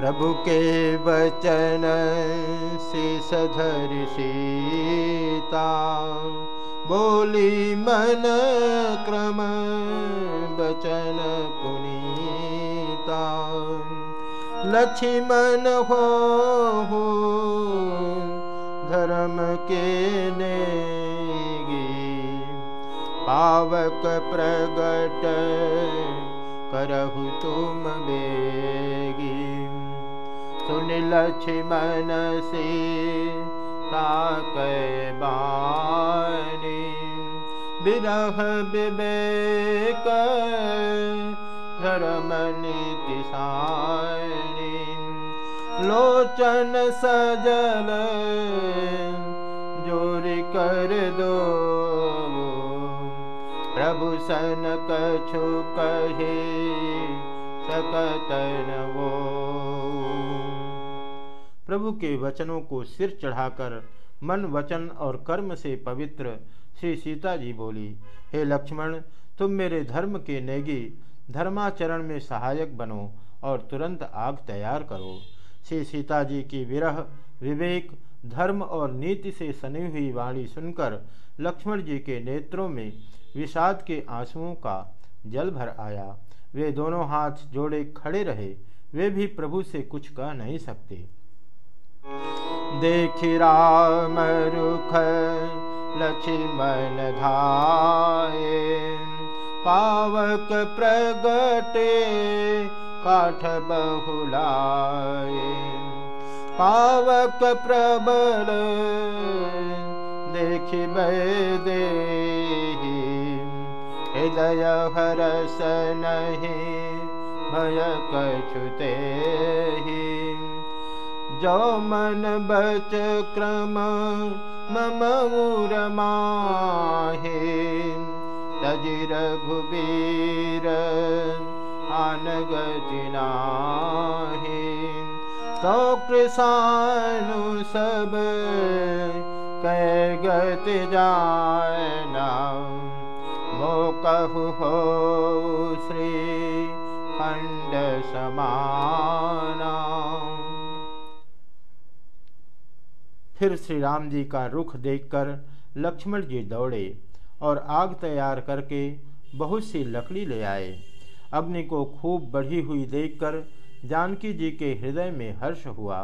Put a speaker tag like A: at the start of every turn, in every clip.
A: प्रभु के वचन धर सीता बोली मन क्रम वचन पुनीता। लक्ष्मण हो धर्म के नेगी। पावक प्रगट करहु तुम बेगी। ताक बानी विरह विवेक धर्म नीति लोचन सजल जोरी कर दो। प्रभु सन कछु कहे सकतन वो
B: प्रभु के वचनों को सिर चढ़ाकर मन, वचन और कर्म से पवित्र श्री सीता जी बोली, हे लक्ष्मण, तुम मेरे धर्म के नेगी, धर्माचरण में सहायक बनो और तुरंत आग तैयार करो श्री सीता जी की विरह, विवेक, धर्म और नीति से सनी हुई वाणी सुनकर लक्ष्मण जी के नेत्रों में विषाद के आंसुओं का जल भर आया। वे दोनों हाथ जोड़े खड़े रहे। वे भी प्रभु से कुछ कह नहीं सकते।
A: देख राम रुख लक्ष्मण धाये। पावक प्रगटे काठ बहुलाए पावक प्रबल देख दे हृदय हरस नहीं भय कछुते जो मन बच क्रम मम माहे तजि रघुबीर आन गजिनाहे तो कृषानु सब कै गति जाना कहु श्री समाना
B: फिर श्री राम जी का रुख देखकर लक्ष्मण जी दौड़े और आग तैयार करके बहुत सी लकड़ी ले आए। अग्नि को खूब बढ़ी हुई देखकर जानकी जी के हृदय में हर्ष हुआ।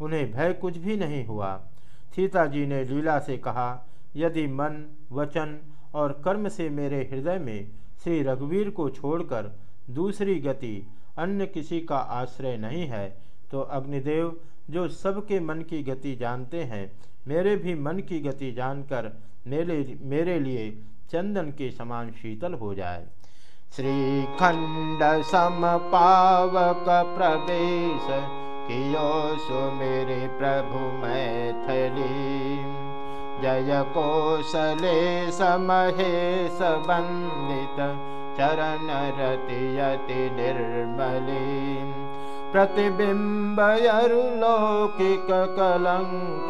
B: उन्हें भय कुछ भी नहीं हुआ। सीता जी ने लीला से कहा, यदि मन, वचन और कर्म से मेरे हृदय में श्री रघुवीर को छोड़कर दूसरी गति अन्य किसी का आश्रय नहीं है तो अग्निदेव, जो सबके मन की गति जानते हैं, मेरे भी मन की गति जानकर मेरे मेरे लिए चंदन के समान शीतल हो जाए।
A: श्रीखंड सम पावक प्रवेश कियो सो मेरे प्रभु मैथली। जय कौशले समहे सबंदित, चरण रतियति निर्मली। प्रतिबिम्बयरुलौकिक कलङ्क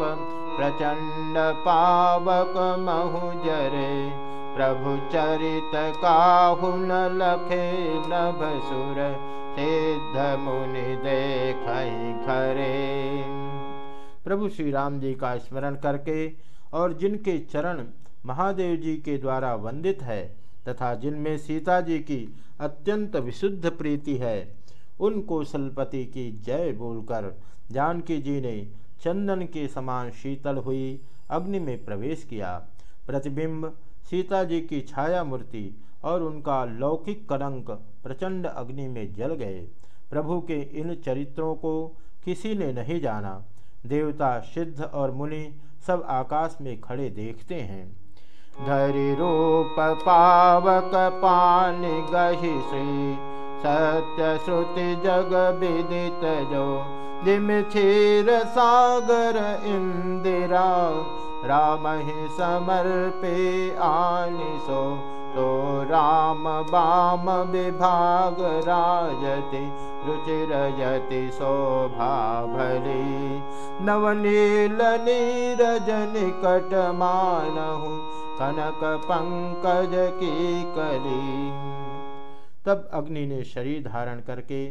A: प्रचण्ड पावक महुजरे प्रभु चरित काहु न लखे नभसुर, सिद्ध मुनि देख खरे
B: प्रभु श्री राम जी का स्मरण करके और जिनके चरण महादेव जी के द्वारा वंदित है तथा जिनमें सीता जी की अत्यंत विशुद्ध प्रीति है उन कौशलपति की जय बोलकर जानकी जी ने चंदन के समान शीतल हुई अग्नि में प्रवेश किया। प्रतिबिंब, सीता जी की छाया मूर्ति और उनका लौकिक कलंक प्रचंड अग्नि में जल गए। प्रभु के इन चरित्रों को किसी ने नहीं जाना। देवता, सिद्ध और मुनि सब आकाश में खड़े देखते हैं।
A: धरि रूप पावक पान गही श्री सत्यश्रुति जग विदितजो दिमक्षेर सागर इन्दिरा रामहि समर्पे आनिसो तो राम वाम विभाग राजति रुचिरयति शोभालि नवनील निरजनकट मानहु कनक पङ्कज की करी।
B: तब अग्नि ने शरीर धारण करके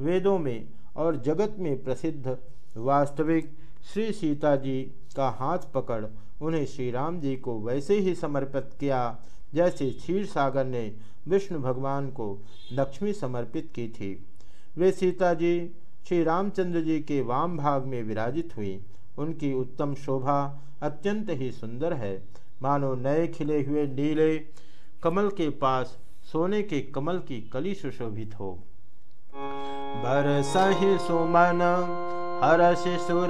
B: वेदों में और जगत में प्रसिद्ध वास्तविक श्री सीता जी का हाथ पकड़ उन्हें श्री राम जी को वैसे ही समर्पित किया जैसे क्षीर सागर ने विष्णु भगवान को लक्ष्मी समर्पित की थी। वे सीता जी श्री रामचंद्र जी के वाम भाग में विराजित हुई। उनकी उत्तम शोभा अत्यंत ही सुंदर है। मानो नए खिले हुए नीले कमल के पास सोने के कमल की कली सुशोभित हो।
A: सही सुमन, हर शिशुर,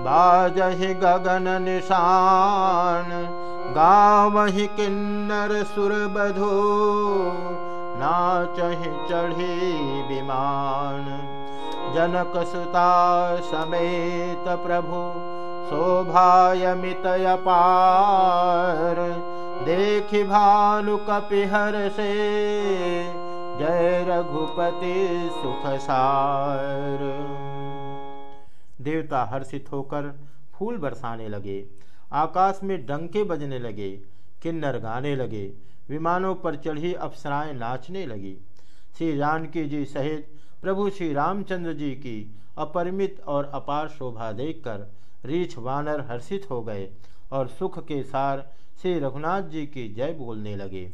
A: बाजहि गगन निशान, गावहि किन्नर सुर बधो नाचहि चढ़ी विमान। जनक सुता समेत प्रभु, शोभायमित अपार देखि भानु कपिहर से। जय रघुपति सुख सार।
B: देवता हर्षित होकर फूल बरसाने लगे, आकाश में डंके बजने लगे, किन्नर गाने लगे, विमानों पर चढ़ी अप्सराएँ नाचने लगी। श्री जानकी जी सहित प्रभु श्री रामचंद्र जी की अपरिमित और अपार शोभा देखकर रीछ वानर हर्षित हो गए और सुख के सार श्री रघुनाथ जी की जय बोलने लगे।